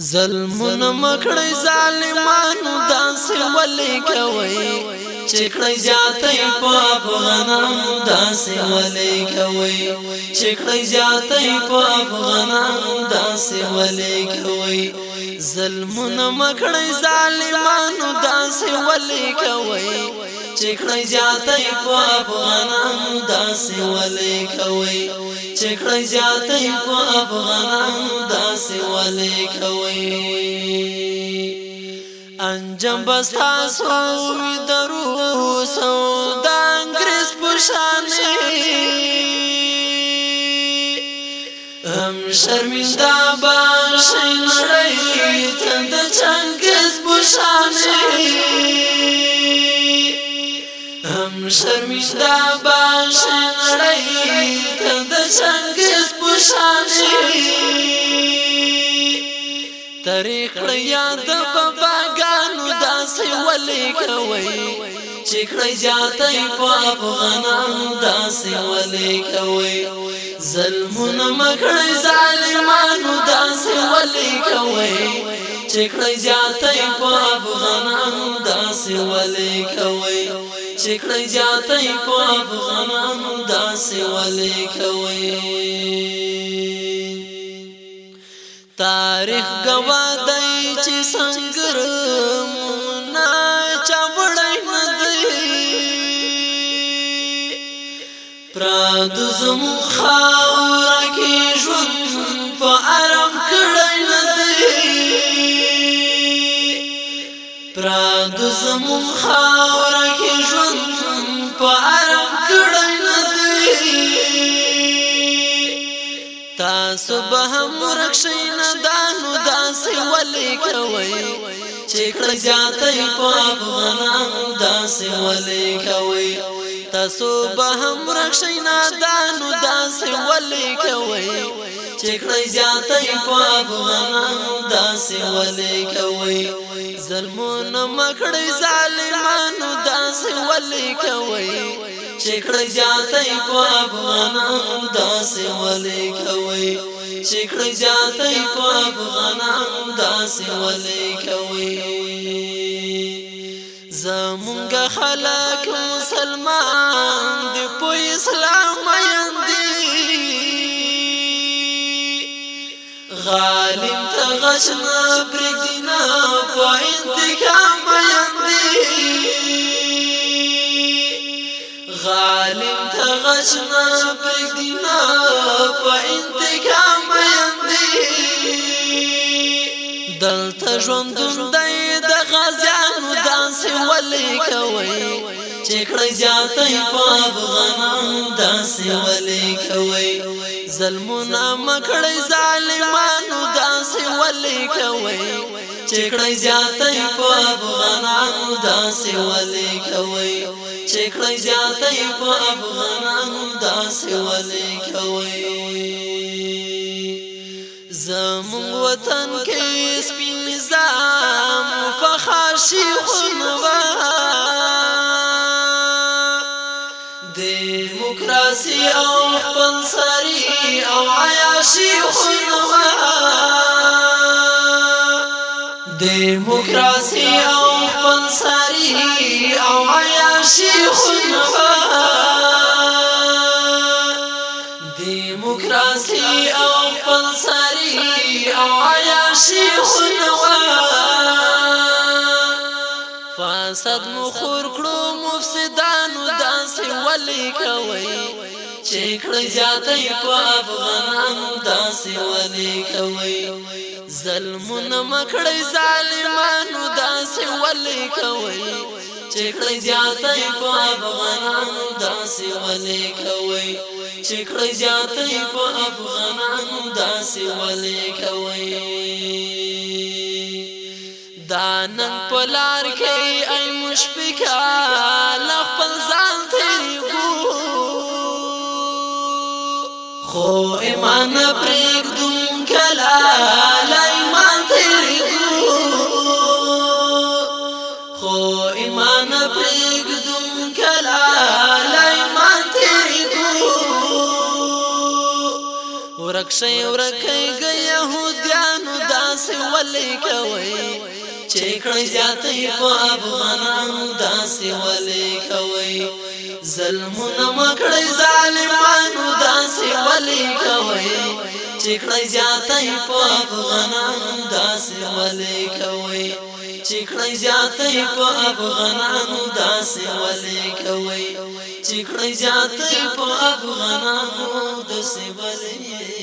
ظلمون مکړی ظالمانو داسې ولې کوي چې کړی زیاتې په افغانانو داسې ولې کوي چې کړی زیاتې په افغانانو داسې ولې کوي ظلمون مکړی ظالمانو داسې ولې کوي چې کړی زیاتې په افغانانو داسې ولې کوي چکړې زیاتې په افغانان داسې ولې کوي انجم بستا سو درو سو د انګريز پرشانې هم شرمنده باشې نړۍ تند چنګز بشانې شرمنده باشه نړۍ ته د چنګز پوشانې تاریخ یاد په باګانو داسې ولې کوي چې کړی زیاتې په افغانانو داسې ولې کوي ظلمونه مکړی ظالمانو داسې ولې کوي چې کړی زیاتې په افغانانو داسې ولې کوي چکړی زیاتې په افغانانو داسې ولې کوي تاریخ گوا دی چې څنګه منا چوړې نه دی پراد زم خاور کې ژوند په آرام کړې نه دی پراد زم خاور کې ژوند په آرام کړی ندی تاسو به هم رخصی نه دانو داس ولې کوي چې کړه جاتې په افغانانو داس ولې کوي تاسو به هم رخصی نه دانو داس ولې کوي چکړی زیاتې په افغانانو داسې ولې کوي ظلمونه مکړې ظالمانو ولې کوي چې کړه زیاتې په افغانانو داسې ولې کوي چې کړه زیاتې په افغانانو داسې ولې کوي زمونږ خلک مسلمان دی په اسلام یاندي غالم ته غشنا برګ دینا په آشنا پرګدینا په انتقام باندې دلته ژوندون دی د غازیانو دانس ولې کوي چیکړې ځاتې په افغانان دانس ولې کوي ظلمونه مکړې ظالمانو دانس ولې کوي چیکړې ځاتې په افغانان دانس ولې کوي چې کړی زیاتې په افغانانو داسې ولې کوي زموږ وطن کې سپین نظام فخر شي خنوا دیموکراسي او خپلسري او عیاشي خنوا دیموکراسي او خپلسري شیخ نوا دیموکراسی او فلسری او یا شیخ نوا فساد مخور کړو مفسدانو داسې ولي کوي چې کړه زیاتې په افغانانو داسې ولي کوي ظلمونه مکړې ظالمانو داسې ولي کوي چې کړی زیاتې په افغانانو داسې ولې کوي چې کړی زیاتې په افغانانو داسې ولې کوي دانن پلار کې ای مشفقا لخپل ځان ته ګو خو ایمان پرېږدم ورکشي ورکي يهوديانو داسې ولي کوي چې کړي زیاتې په افغانانو داسې ولي کوي ظلمونه مکړي ظالمانو داسې ولي کوي چې کړي زیاتې په افغانانو داسې ولي کوي چې کړي زیاتې په افغانانو داسې ولي کوي چې کړي زیاتې په افغانانو داسې ولي